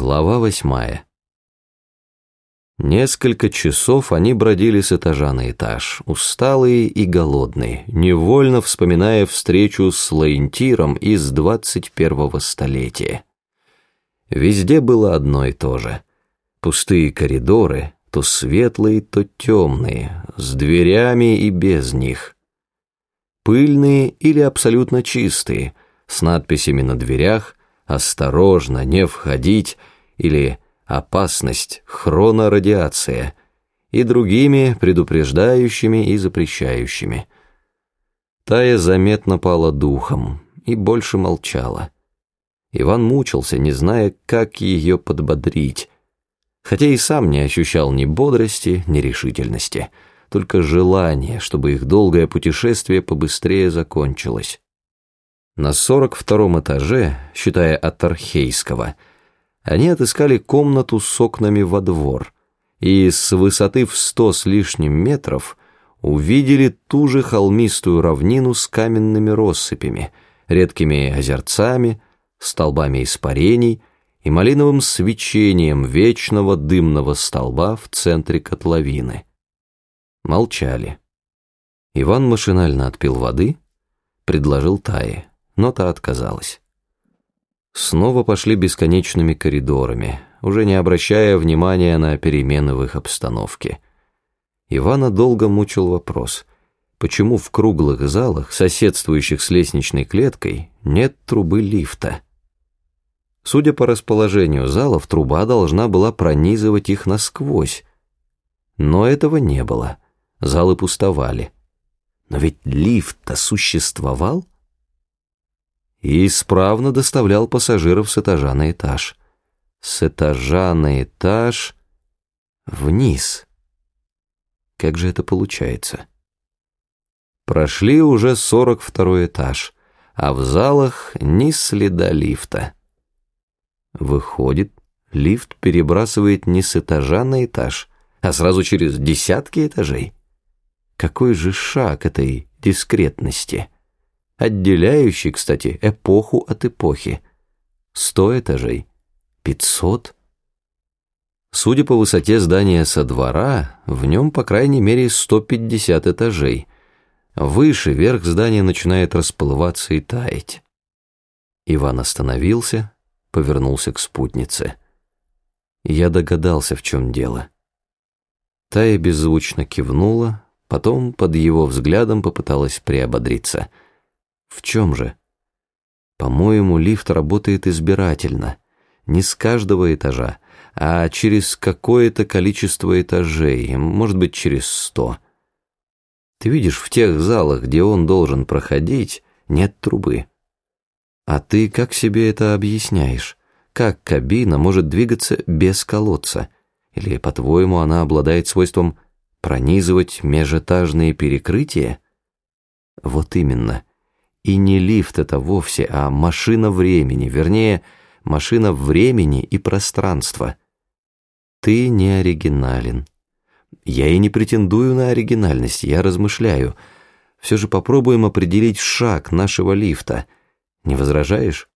Глава восьмая. Несколько часов они бродили с этажа на этаж, усталые и голодные, невольно вспоминая встречу с Лаентиром из двадцать первого столетия. Везде было одно и то же. Пустые коридоры, то светлые, то темные, с дверями и без них. Пыльные или абсолютно чистые, с надписями на дверях «Осторожно, не входить» или «Опасность, хронорадиация» и другими предупреждающими и запрещающими. Тая заметно пала духом и больше молчала. Иван мучился, не зная, как ее подбодрить, хотя и сам не ощущал ни бодрости, ни решительности, только желание, чтобы их долгое путешествие побыстрее закончилось. На сорок втором этаже, считая от Архейского, они отыскали комнату с окнами во двор и с высоты в сто с лишним метров увидели ту же холмистую равнину с каменными россыпями, редкими озерцами, столбами испарений и малиновым свечением вечного дымного столба в центре котловины. Молчали. Иван машинально отпил воды, предложил Тае но та отказалась. Снова пошли бесконечными коридорами, уже не обращая внимания на перемены в их обстановке. Ивана долго мучил вопрос, почему в круглых залах, соседствующих с лестничной клеткой, нет трубы лифта. Судя по расположению залов, труба должна была пронизывать их насквозь. Но этого не было, залы пустовали. Но ведь лифт-то существовал? И исправно доставлял пассажиров с этажа на этаж. С этажа на этаж вниз. Как же это получается? Прошли уже сорок второй этаж, а в залах ни следа лифта. Выходит, лифт перебрасывает не с этажа на этаж, а сразу через десятки этажей. Какой же шаг этой дискретности? Отделяющий, кстати, эпоху от эпохи. Сто этажей, пятьсот. Судя по высоте здания со двора, в нем по крайней мере 150 этажей. Выше верх здания начинает расплываться и таять. Иван остановился, повернулся к спутнице. Я догадался, в чем дело. Тая беззвучно кивнула, потом под его взглядом попыталась приободриться — в чем же? По-моему, лифт работает избирательно, не с каждого этажа, а через какое-то количество этажей, может быть, через сто. Ты видишь, в тех залах, где он должен проходить, нет трубы. А ты как себе это объясняешь? Как кабина может двигаться без колодца? Или, по-твоему, она обладает свойством пронизывать межэтажные перекрытия? Вот именно. И не лифт это вовсе, а машина времени, вернее, машина времени и пространства. Ты не оригинален. Я и не претендую на оригинальность, я размышляю. Все же попробуем определить шаг нашего лифта. Не возражаешь?